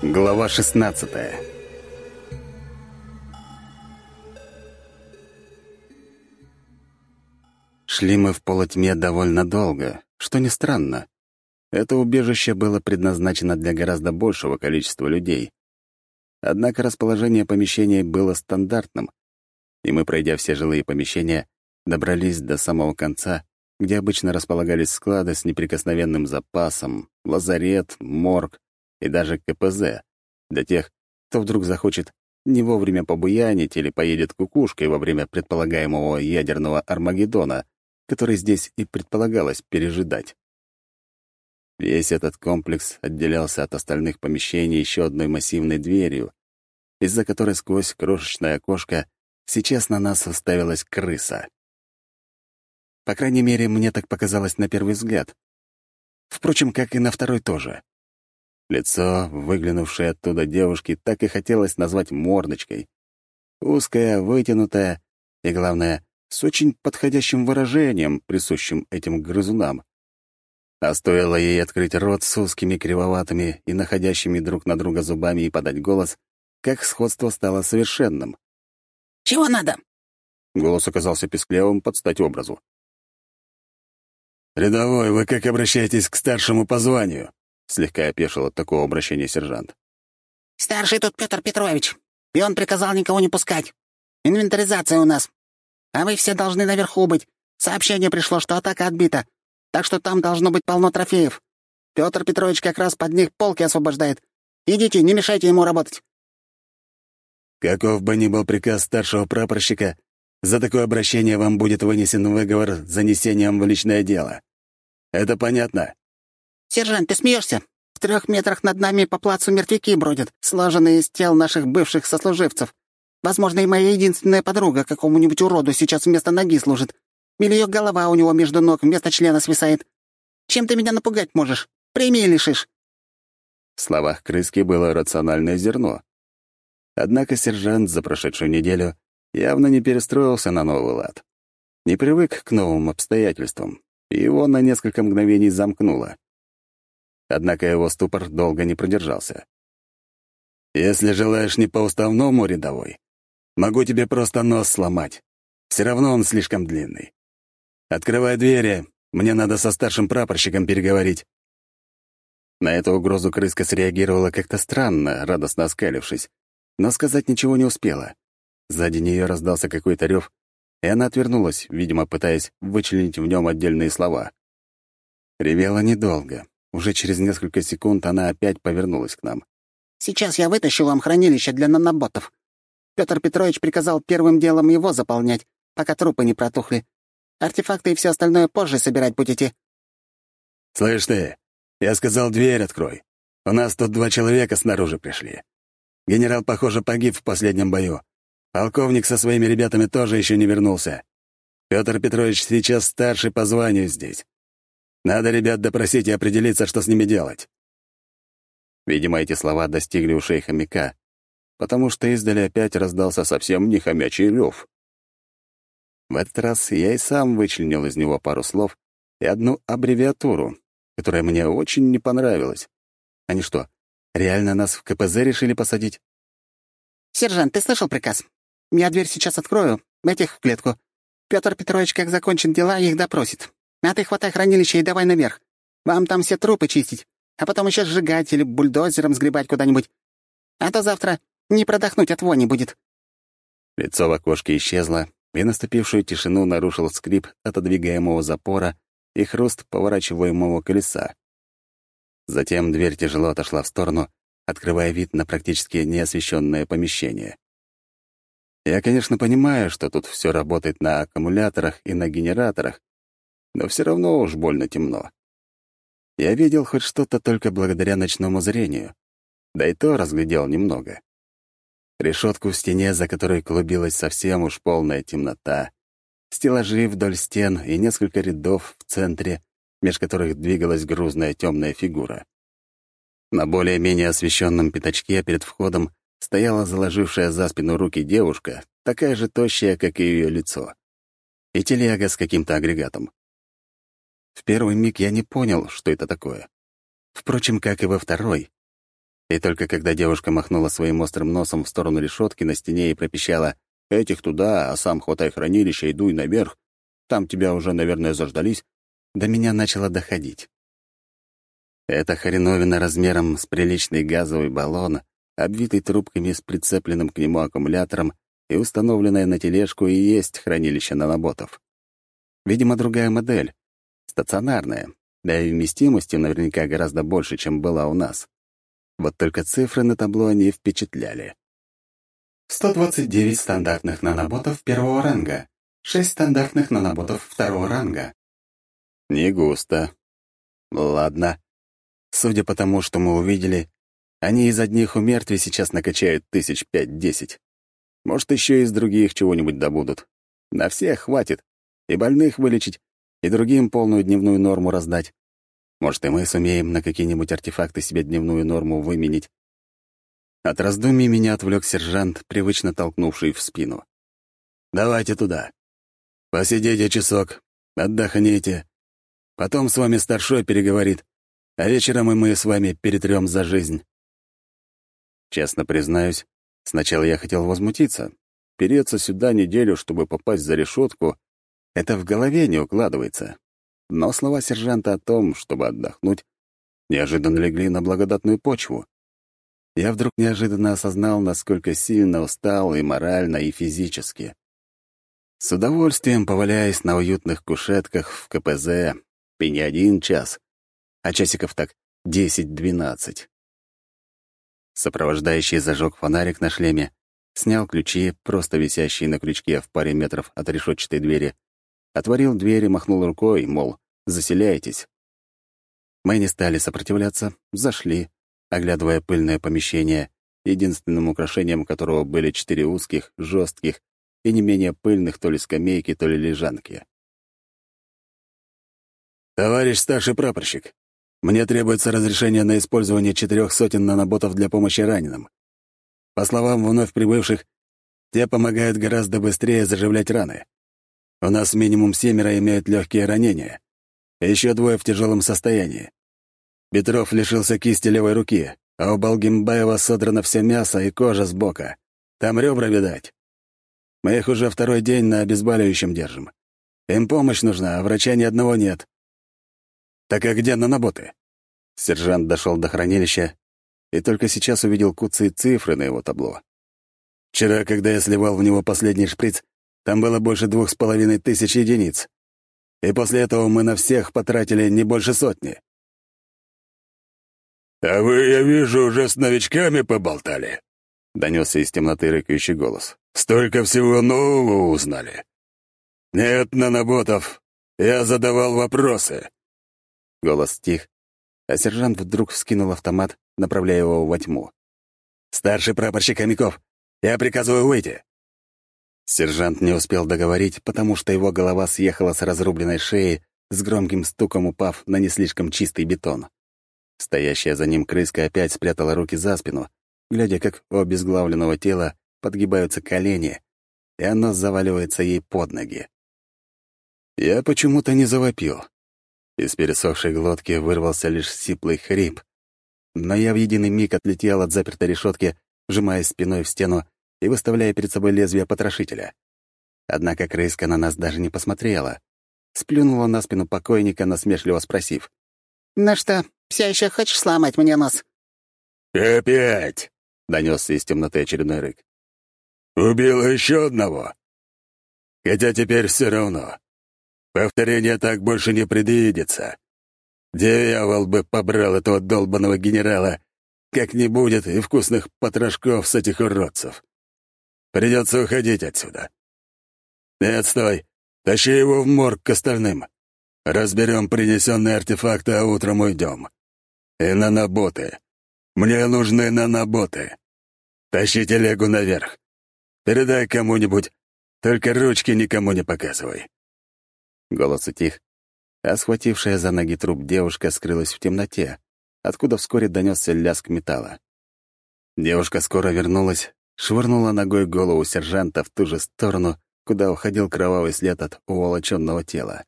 Глава 16 Шли мы в полутьме довольно долго, что не странно. Это убежище было предназначено для гораздо большего количества людей. Однако расположение помещений было стандартным, и мы, пройдя все жилые помещения, добрались до самого конца, где обычно располагались склады с неприкосновенным запасом, лазарет, морг и даже КПЗ для тех, кто вдруг захочет не вовремя побуянить или поедет кукушкой во время предполагаемого ядерного Армагеддона, который здесь и предполагалось пережидать. Весь этот комплекс отделялся от остальных помещений еще одной массивной дверью, из-за которой сквозь крошечное окошко сейчас на нас уставилась крыса. По крайней мере, мне так показалось на первый взгляд. Впрочем, как и на второй тоже. Лицо, выглянувшее оттуда девушки, так и хотелось назвать мордочкой. Узкое, вытянутое и, главное, с очень подходящим выражением, присущим этим грызунам. А стоило ей открыть рот с узкими кривоватыми и находящими друг на друга зубами и подать голос, как сходство стало совершенным. «Чего надо?» Голос оказался песклявым под стать образу. «Рядовой, вы как обращаетесь к старшему по званию?» Слегка опешил от такого обращения сержант. «Старший тут Петр Петрович, и он приказал никого не пускать. Инвентаризация у нас. А вы все должны наверху быть. Сообщение пришло, что атака отбита, так что там должно быть полно трофеев. Петр Петрович как раз под них полки освобождает. Идите, не мешайте ему работать». Каков бы ни был приказ старшего прапорщика, за такое обращение вам будет вынесен выговор с занесением в личное дело. Это понятно?» «Сержант, ты смеешься? В трех метрах над нами по плацу мертвяки бродят, сложенные из тел наших бывших сослуживцев. Возможно, и моя единственная подруга какому-нибудь уроду сейчас вместо ноги служит. Или ее голова у него между ног вместо члена свисает. Чем ты меня напугать можешь? Премии лишишь». В словах крыски было рациональное зерно. Однако сержант за прошедшую неделю явно не перестроился на новый лад. Не привык к новым обстоятельствам, и его на несколько мгновений замкнуло. Однако его ступор долго не продержался. «Если желаешь не по-уставному, рядовой, могу тебе просто нос сломать. Все равно он слишком длинный. Открывай двери, мне надо со старшим прапорщиком переговорить». На эту угрозу крыска среагировала как-то странно, радостно оскалившись, но сказать ничего не успела. Сзади нее раздался какой-то рев, и она отвернулась, видимо, пытаясь вычленить в нем отдельные слова. Ревела недолго. Уже через несколько секунд она опять повернулась к нам. «Сейчас я вытащу вам хранилище для наноботов. Петр Петрович приказал первым делом его заполнять, пока трупы не протухли. Артефакты и все остальное позже собирать будете». «Слышь ты, я сказал, дверь открой. У нас тут два человека снаружи пришли. Генерал, похоже, погиб в последнем бою. Полковник со своими ребятами тоже еще не вернулся. Петр Петрович сейчас старший по званию здесь. Надо ребят допросить и определиться, что с ними делать». Видимо, эти слова достигли ушей хомяка, потому что издали опять раздался совсем не хомячий рев. В этот раз я и сам вычленил из него пару слов и одну аббревиатуру, которая мне очень не понравилась. Они что, реально нас в КПЗ решили посадить? «Сержант, ты слышал приказ? Я дверь сейчас открою, этих в клетку. Петр Петрович, как закончит дела, их допросит. А ты хватай хранилище и давай наверх. Вам там все трупы чистить, а потом еще сжигать или бульдозером сгребать куда-нибудь. А то завтра не продохнуть от вони будет». Лицо в окошке исчезло, и наступившую тишину нарушил скрип отодвигаемого запора и хруст поворачиваемого колеса. Затем дверь тяжело отошла в сторону, открывая вид на практически неосвещенное помещение. Я, конечно, понимаю, что тут все работает на аккумуляторах и на генераторах, но все равно уж больно темно. Я видел хоть что-то только благодаря ночному зрению, да и то разглядел немного. Решетку в стене, за которой клубилась совсем уж полная темнота, стеллажи вдоль стен и несколько рядов в центре, меж которых двигалась грузная темная фигура. На более-менее освещенном пятачке перед входом стояла заложившая за спину руки девушка, такая же тощая, как и ее лицо. И телега с каким-то агрегатом. В первый миг я не понял, что это такое. Впрочем, как и во второй. И только когда девушка махнула своим острым носом в сторону решетки на стене и пропищала «Этих туда, а сам хватай хранилище и дуй наверх, там тебя уже, наверное, заждались», до меня начало доходить. Эта хреновина размером с приличный газовый баллон, обвитый трубками с прицепленным к нему аккумулятором и установленная на тележку и есть хранилище наноботов. Видимо, другая модель, стационарная, да и вместимостью наверняка гораздо больше, чем была у нас. Вот только цифры на табло они впечатляли. 129 стандартных наноботов первого ранга, 6 стандартных наноботов второго ранга. Не густо. Ладно. Судя по тому, что мы увидели, они из одних у сейчас накачают тысяч пять-десять. Может, еще из других чего-нибудь добудут. На всех хватит. И больных вылечить, и другим полную дневную норму раздать. Может, и мы сумеем на какие-нибудь артефакты себе дневную норму выменить. От раздумий меня отвлек сержант, привычно толкнувший в спину. «Давайте туда. Посидите часок, отдохните. Потом с вами старшой переговорит, а вечером и мы с вами перетрем за жизнь». Честно признаюсь, сначала я хотел возмутиться. Переться сюда неделю, чтобы попасть за решетку, это в голове не укладывается. Но слова сержанта о том, чтобы отдохнуть, неожиданно легли на благодатную почву. Я вдруг неожиданно осознал, насколько сильно устал и морально, и физически. С удовольствием поваляясь на уютных кушетках в КПЗ, и не один час, а часиков так десять-двенадцать. Сопровождающий зажег фонарик на шлеме, снял ключи, просто висящие на крючке в паре метров от решетчатой двери, отворил дверь и махнул рукой, мол, заселяйтесь. Мы не стали сопротивляться, зашли, оглядывая пыльное помещение, единственным украшением которого были четыре узких, жестких и не менее пыльных то ли скамейки, то ли лежанки. «Товарищ старший прапорщик, мне требуется разрешение на использование четырех сотен наноботов для помощи раненым. По словам вновь прибывших, те помогают гораздо быстрее заживлять раны. У нас минимум семеро имеют легкие ранения, еще двое в тяжелом состоянии. Петров лишился кисти левой руки, а у Балгимбаева содрано все мясо и кожа с бока. Там ребра, видать. Мы их уже второй день на обезболивающем держим. Им помощь нужна, а врача ни одного нет. «Так а где наноботы?» Сержант дошел до хранилища и только сейчас увидел куцы цифры на его табло. Вчера, когда я сливал в него последний шприц, там было больше двух с половиной тысяч единиц. И после этого мы на всех потратили не больше сотни. «А вы, я вижу, уже с новичками поболтали», — донесся из темноты рыкающий голос. «Столько всего нового узнали. Нет наноботов. Я задавал вопросы. Голос стих, а сержант вдруг вскинул автомат, направляя его во тьму. «Старший прапорщик Хомяков, я приказываю выйти!» Сержант не успел договорить, потому что его голова съехала с разрубленной шеи, с громким стуком упав на не слишком чистый бетон. Стоящая за ним крыска опять спрятала руки за спину, глядя, как у обезглавленного тела подгибаются колени, и оно заваливается ей под ноги. Я почему-то не завопил. Из пересохшей глотки вырвался лишь сиплый хрип. Но я в единый миг отлетел от запертой решетки, вжимаясь спиной в стену и выставляя перед собой лезвие потрошителя. Однако крыска на нас даже не посмотрела. Сплюнула на спину покойника, насмешливо спросив. «Ну что, все еще хочешь сломать мне нос?» «Опять!» — донесся из темноты очередной рык. «Убила еще одного. Хотя теперь все равно. Повторения так больше не предвидится. Дьявол бы побрал этого долбанного генерала, как не будет и вкусных потрошков с этих уродцев. Придется уходить отсюда. Нет, стой, тащи его в морг к остальным. Разберем принесенные артефакты, а утром уйдем. И наноботы. Мне нужны наноботы. Тащи телегу наверх. Передай кому-нибудь, только ручки никому не показывай. Голос утих, а схватившая за ноги труп девушка скрылась в темноте, откуда вскоре донесся лязг металла. Девушка скоро вернулась, швырнула ногой голову сержанта в ту же сторону, куда уходил кровавый след от уволоченного тела.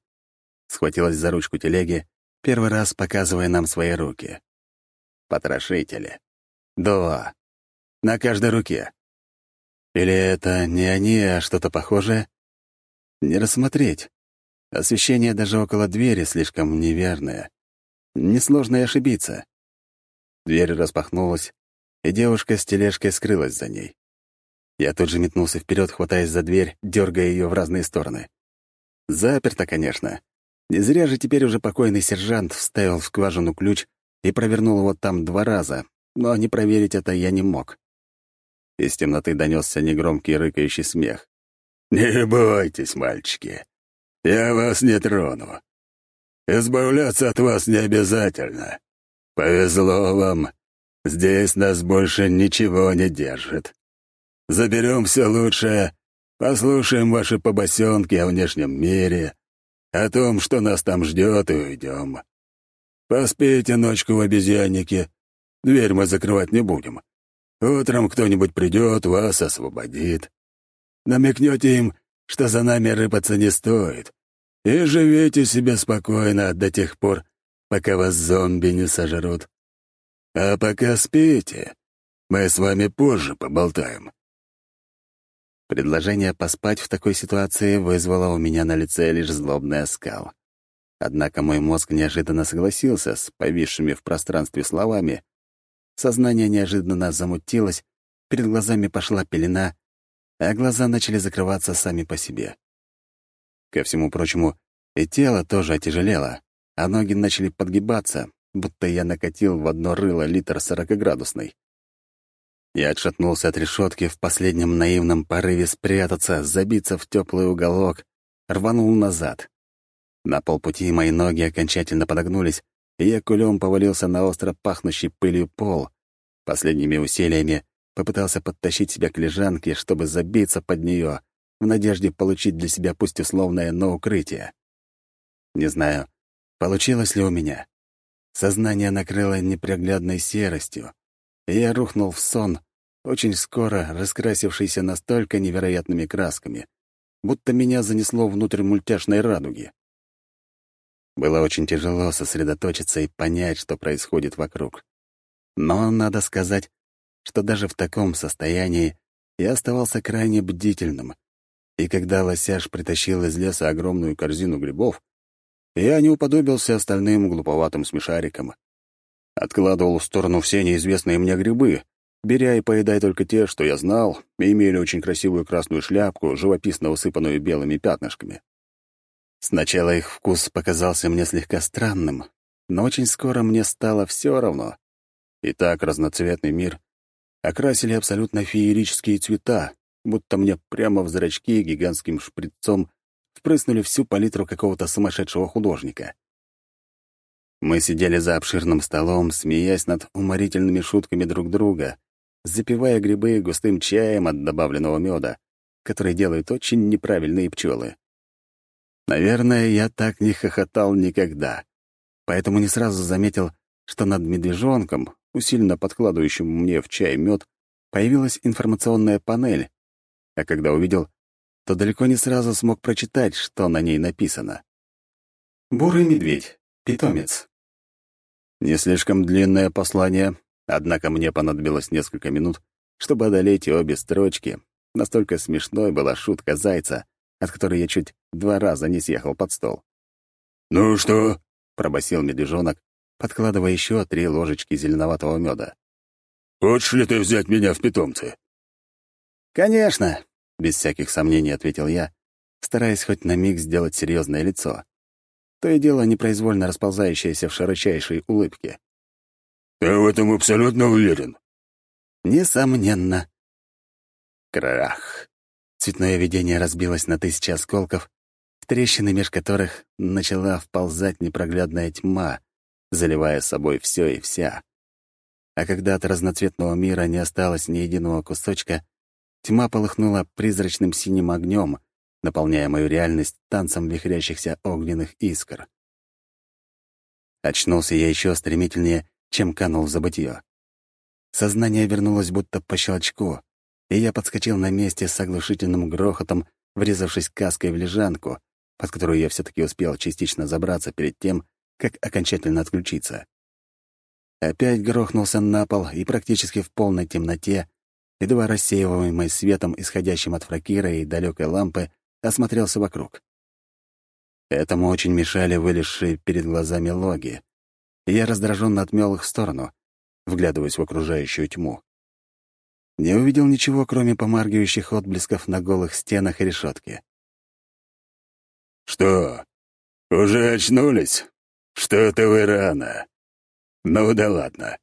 Схватилась за ручку телеги, первый раз показывая нам свои руки. Потрошители. Два. На каждой руке. Или это не они, а что-то похожее? Не рассмотреть. Освещение даже около двери слишком неверное. Несложно и ошибиться. Дверь распахнулась, и девушка с тележкой скрылась за ней. Я тут же метнулся вперед, хватаясь за дверь, дергая ее в разные стороны. Заперто, конечно. Не зря же теперь уже покойный сержант вставил в скважину ключ и провернул его там два раза, но не проверить это я не мог. Из темноты донесся негромкий рыкающий смех. «Не бойтесь, мальчики, я вас не трону. Избавляться от вас не обязательно. Повезло вам, здесь нас больше ничего не держит. Заберем все лучшее, послушаем ваши побосенки о внешнем мире, о том, что нас там ждет, и уйдем. Поспейте ночку в обезьяннике, дверь мы закрывать не будем. Утром кто-нибудь придет, вас освободит. Намекнете им, что за нами рыпаться не стоит, и живите себе спокойно до тех пор, пока вас зомби не сожрут. А пока спите, мы с вами позже поболтаем. Предложение поспать в такой ситуации вызвало у меня на лице лишь злобный оскал. Однако мой мозг неожиданно согласился с повисшими в пространстве словами. Сознание неожиданно замутилось, перед глазами пошла пелена, а глаза начали закрываться сами по себе. Ко всему прочему, и тело тоже отяжелело, а ноги начали подгибаться, будто я накатил в одно рыло литр сорокоградусный. Я отшатнулся от решетки в последнем наивном порыве спрятаться, забиться в теплый уголок, рванул назад. На полпути мои ноги окончательно подогнулись, и я кулем повалился на остро пахнущий пылью пол. Последними усилиями попытался подтащить себя к лежанке, чтобы забиться под нее, в надежде получить для себя пусть условное, но укрытие. Не знаю, получилось ли у меня. Сознание накрыло непроглядной серостью, я рухнул в сон, очень скоро раскрасившийся настолько невероятными красками, будто меня занесло внутрь мультяшной радуги. Было очень тяжело сосредоточиться и понять, что происходит вокруг. Но надо сказать, что даже в таком состоянии я оставался крайне бдительным, и когда лосяж притащил из леса огромную корзину грибов, я не уподобился остальным глуповатым смешарикам. Откладывал в сторону все неизвестные мне грибы, беря и поедая только те, что я знал, и имели очень красивую красную шляпку, живописно усыпанную белыми пятнышками. Сначала их вкус показался мне слегка странным, но очень скоро мне стало все равно. И так разноцветный мир окрасили абсолютно феерические цвета, будто мне прямо в зрачки гигантским шприцом впрыснули всю палитру какого-то сумасшедшего художника. Мы сидели за обширным столом, смеясь над уморительными шутками друг друга, запивая грибы густым чаем от добавленного меда, который делают очень неправильные пчелы. Наверное, я так не хохотал никогда, поэтому не сразу заметил, что над медвежонком, усиленно подкладывающим мне в чай мед, появилась информационная панель, а когда увидел, то далеко не сразу смог прочитать, что на ней написано. «Бурый медведь. Питомец. Не слишком длинное послание, однако мне понадобилось несколько минут, чтобы одолеть обе строчки. Настолько смешной была шутка зайца, от которой я чуть два раза не съехал под стол. «Ну что?» — пробасил медвежонок, подкладывая еще три ложечки зеленоватого меда. «Хочешь ли ты взять меня в питомцы?» «Конечно!» — без всяких сомнений ответил я, стараясь хоть на миг сделать серьезное лицо то и дело непроизвольно расползающееся в широчайшей улыбке. «Ты в этом абсолютно уверен?» «Несомненно». Крах. Цветное видение разбилось на тысячи осколков, в трещины меж которых начала вползать непроглядная тьма, заливая собой все и вся. А когда от разноцветного мира не осталось ни единого кусочка, тьма полыхнула призрачным синим огнем, наполняя мою реальность танцем вихрящихся огненных искр. Очнулся я еще стремительнее, чем канул в забытье. Сознание вернулось будто по щелчку, и я подскочил на месте с оглушительным грохотом, врезавшись каской в лежанку, под которую я все таки успел частично забраться перед тем, как окончательно отключиться. опять грохнулся на пол и практически в полной темноте, едва рассеиваемый светом, исходящим от фракира и далекой лампы, осмотрелся вокруг. Этому очень мешали вылезшие перед глазами логи, я раздраженно отмел их в сторону, вглядываясь в окружающую тьму. Не увидел ничего, кроме помаргивающих отблесков на голых стенах и решетке. «Что, уже очнулись? Что-то вы рано. Ну да ладно.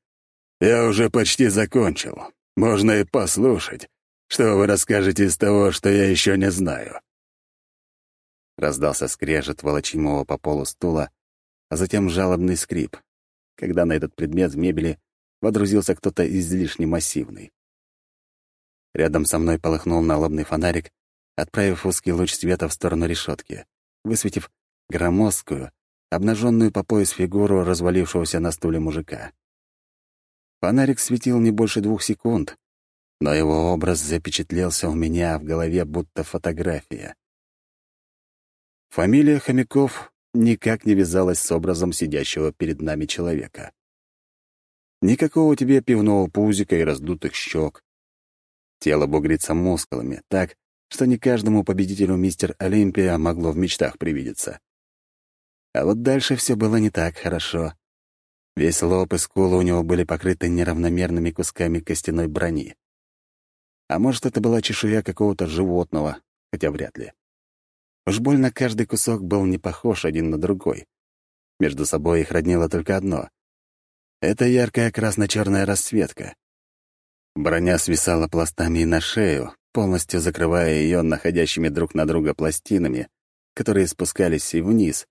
Я уже почти закончил. Можно и послушать, что вы расскажете из того, что я еще не знаю». Раздался скрежет волочимого по полу стула, а затем жалобный скрип, когда на этот предмет в мебели водрузился кто-то излишне массивный. Рядом со мной полыхнул налобный фонарик, отправив узкий луч света в сторону решетки, высветив громоздкую, обнаженную по пояс фигуру развалившегося на стуле мужика. Фонарик светил не больше двух секунд, но его образ запечатлелся у меня в голове, будто фотография. Фамилия Хомяков никак не вязалась с образом сидящего перед нами человека. Никакого тебе пивного пузика и раздутых щек. Тело бугрится мускулами, так, что не каждому победителю мистер Олимпия могло в мечтах привидеться. А вот дальше все было не так хорошо. Весь лоб и скулы у него были покрыты неравномерными кусками костяной брони. А может, это была чешуя какого-то животного, хотя вряд ли. Уж больно каждый кусок был не похож один на другой. Между собой их роднило только одно. Это яркая красно-черная расцветка. Броня свисала пластами на шею, полностью закрывая ее находящими друг на друга пластинами, которые спускались и вниз,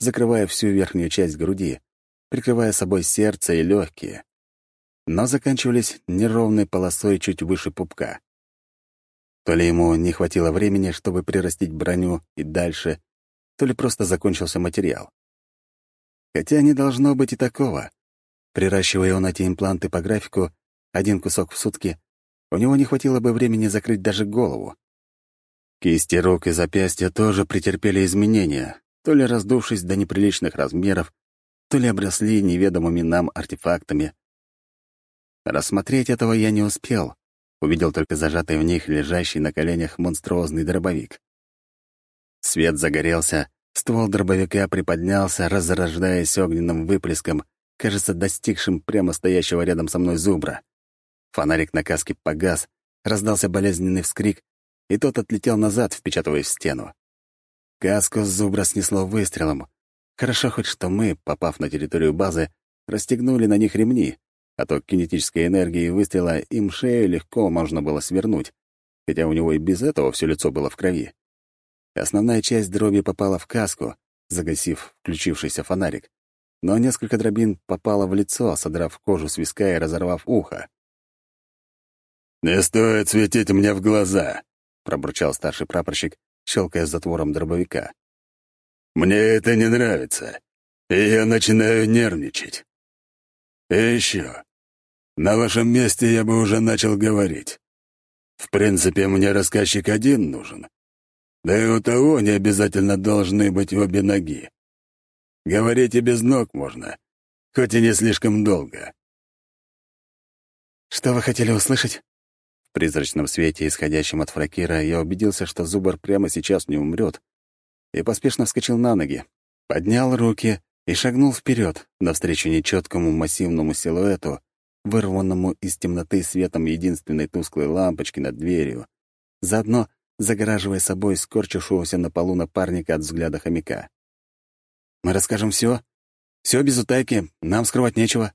закрывая всю верхнюю часть груди, прикрывая собой сердце и легкие, но заканчивались неровной полосой чуть выше пупка. То ли ему не хватило времени, чтобы прирастить броню и дальше, то ли просто закончился материал. Хотя не должно быть и такого. Приращивая он эти импланты по графику, один кусок в сутки, у него не хватило бы времени закрыть даже голову. Кисти рук и запястья тоже претерпели изменения, то ли раздувшись до неприличных размеров, то ли обросли неведомыми нам артефактами. Рассмотреть этого я не успел, увидел только зажатый в них лежащий на коленях монструозный дробовик. Свет загорелся, ствол дробовика приподнялся, разрождаясь огненным выплеском, кажется, достигшим прямо стоящего рядом со мной зубра. Фонарик на каске погас, раздался болезненный вскрик, и тот отлетел назад, впечатываясь в стену. Каску с зубра снесло выстрелом. Хорошо хоть что мы, попав на территорию базы, расстегнули на них ремни, а то кинетической энергии выстрела им шею легко можно было свернуть, хотя у него и без этого все лицо было в крови. Основная часть дроби попала в каску, загасив включившийся фонарик, но несколько дробин попало в лицо, содрав кожу с виска и разорвав ухо. «Не стоит светить мне в глаза», — пробурчал старший прапорщик, щелкая затвором дробовика. «Мне это не нравится, и я начинаю нервничать. И еще, на вашем месте я бы уже начал говорить. В принципе, мне рассказчик один нужен. Да и у того не обязательно должны быть обе ноги. Говорить и без ног можно, хоть и не слишком долго. «Что вы хотели услышать?» В призрачном свете, исходящем от фракира, я убедился, что Зубар прямо сейчас не умрет, и поспешно вскочил на ноги, поднял руки и шагнул вперед, навстречу нечеткому массивному силуэту, вырванному из темноты светом единственной тусклой лампочки над дверью, заодно загораживая собой скорчившегося на полу напарника от взгляда хомяка. «Мы расскажем все, все без утайки, нам скрывать нечего».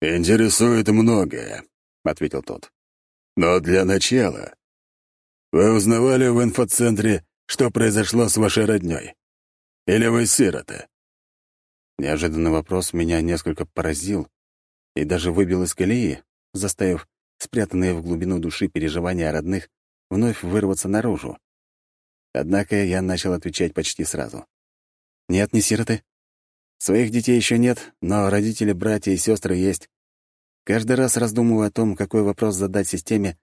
«Интересует многое», — ответил тот. «Но для начала. Вы узнавали в инфоцентре, что произошло с вашей роднёй? Или вы сирота?» Неожиданный вопрос меня несколько поразил, и даже выбил из колеи, заставив спрятанные в глубину души переживания о родных вновь вырваться наружу. Однако я начал отвечать почти сразу. «Нет, не сироты. Своих детей еще нет, но родители, братья и сестры есть. Каждый раз раздумывая о том, какой вопрос задать системе,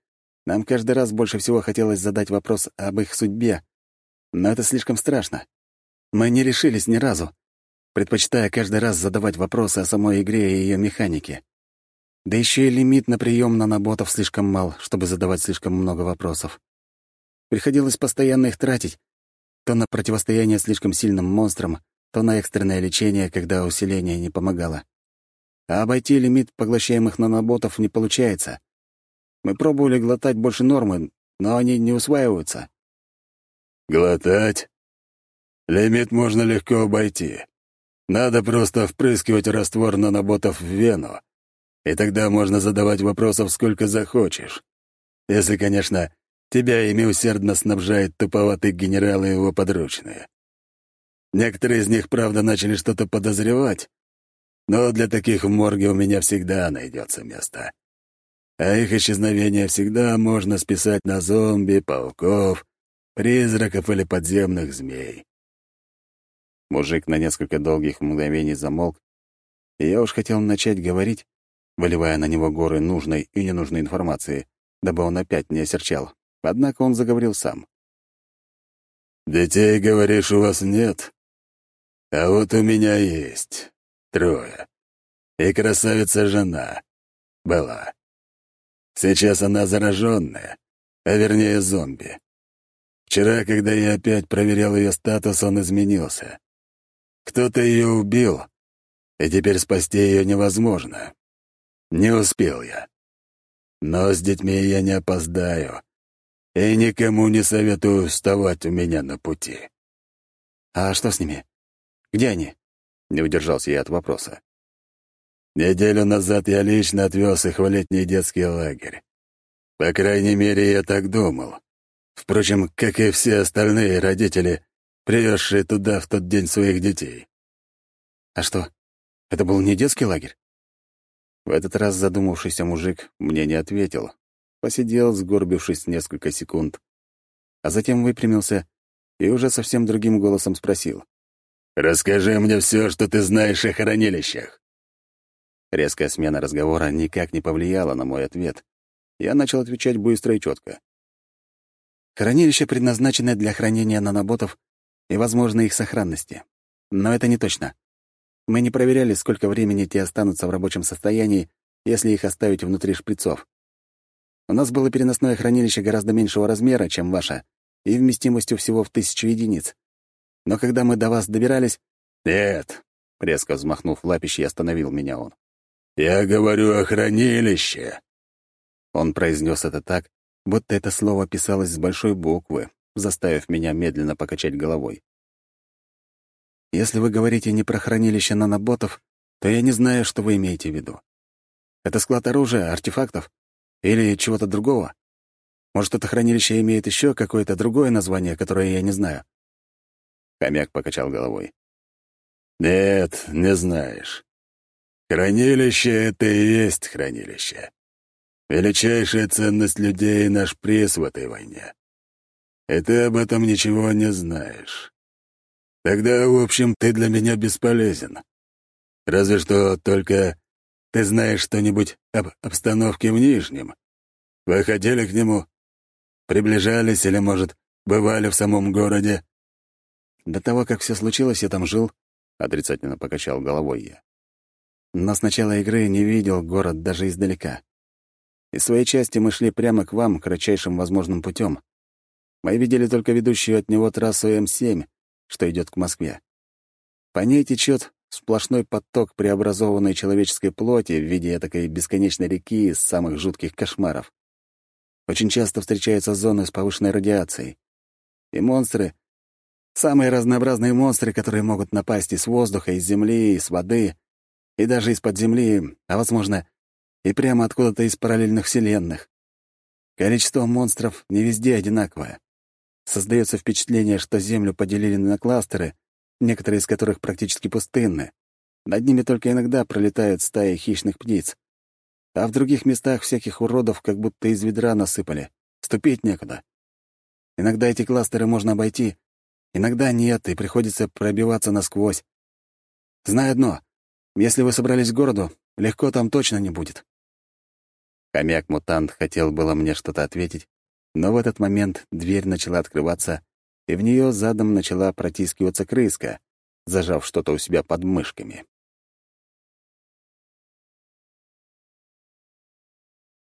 нам каждый раз больше всего хотелось задать вопрос об их судьбе. Но это слишком страшно. Мы не решились ни разу. Предпочитая каждый раз задавать вопросы о самой игре и ее механике. Да еще и лимит на прием наноботов слишком мал, чтобы задавать слишком много вопросов. Приходилось постоянно их тратить, то на противостояние слишком сильным монстрам, то на экстренное лечение, когда усиление не помогало. А обойти лимит поглощаемых наноботов не получается. Мы пробовали глотать больше нормы, но они не усваиваются. «Глотать? Лимит можно легко обойти. Надо просто впрыскивать раствор наноботов в вену, и тогда можно задавать вопросов сколько захочешь. Если, конечно, тебя ими усердно снабжает туповатый генерал и его подручные. Некоторые из них, правда, начали что-то подозревать, но для таких в морге у меня всегда найдется место. А их исчезновение всегда можно списать на зомби, пауков, призраков или подземных змей. Мужик на несколько долгих мгновений замолк, и я уж хотел начать говорить, выливая на него горы нужной и ненужной информации, дабы он опять не осерчал. Однако он заговорил сам. «Детей, говоришь, у вас нет? А вот у меня есть. Трое. И красавица-жена. Была. Сейчас она зараженная, а вернее зомби. Вчера, когда я опять проверял ее статус, он изменился. Кто-то ее убил, и теперь спасти ее невозможно. Не успел я. Но с детьми я не опоздаю, и никому не советую вставать у меня на пути. А что с ними? Где они?» Не удержался я от вопроса. «Неделю назад я лично отвез их в летний детский лагерь. По крайней мере, я так думал. Впрочем, как и все остальные родители, привезшие туда в тот день своих детей». «А что, это был не детский лагерь?» В этот раз задумавшийся мужик мне не ответил. Посидел, сгорбившись несколько секунд, а затем выпрямился и уже совсем другим голосом спросил. «Расскажи мне все, что ты знаешь о хранилищах». Резкая смена разговора никак не повлияла на мой ответ. Я начал отвечать быстро и четко. Хранилище предназначено для хранения наноботов и, возможно, их сохранности. Но это не точно. Мы не проверяли, сколько времени те останутся в рабочем состоянии, если их оставить внутри шприцов. У нас было переносное хранилище гораздо меньшего размера, чем ваше, и вместимостью всего в тысячу единиц. Но когда мы до вас добирались... «Нет», — резко взмахнув лапищей, остановил меня он. «Я говорю о хранилище». Он произнес это так, будто это слово писалось с большой буквы, заставив меня медленно покачать головой. Если вы говорите не про хранилище наноботов, то я не знаю, что вы имеете в виду. Это склад оружия, артефактов или чего-то другого? Может, это хранилище имеет еще какое-то другое название, которое я не знаю? Хомяк покачал головой. «Нет, не знаешь. Хранилище — это и есть хранилище. Величайшая ценность людей — наш приз в этой войне. И ты об этом ничего не знаешь. Тогда, в общем, ты для меня бесполезен. Разве что только ты знаешь что-нибудь об обстановке в Нижнем. Вы ходили к нему? Приближались или, может, бывали в самом городе?» До того, как все случилось, я там жил, — отрицательно покачал головой я. Но с начала игры не видел город даже издалека. Из своей части мы шли прямо к вам, кратчайшим возможным путем. Мы видели только ведущую от него трассу М7, что идет к Москве. По ней течет сплошной поток преобразованной человеческой плоти в виде такой бесконечной реки из самых жутких кошмаров. Очень часто встречаются зоны с повышенной радиацией. И монстры, Самые разнообразные монстры, которые могут напасть из воздуха, из земли, из воды, и даже из-под земли, а, возможно, и прямо откуда-то из параллельных вселенных. Количество монстров не везде одинаковое. Создается впечатление, что Землю поделили на кластеры, некоторые из которых практически пустынны. Над ними только иногда пролетают стаи хищных птиц. А в других местах всяких уродов как будто из ведра насыпали. Ступить некуда. Иногда эти кластеры можно обойти, Иногда нет, и приходится пробиваться насквозь. Знаю одно. Если вы собрались к городу, легко там точно не будет. Хомяк-мутант хотел было мне что-то ответить, но в этот момент дверь начала открываться, и в нее задом начала протискиваться крыска, зажав что-то у себя под мышками.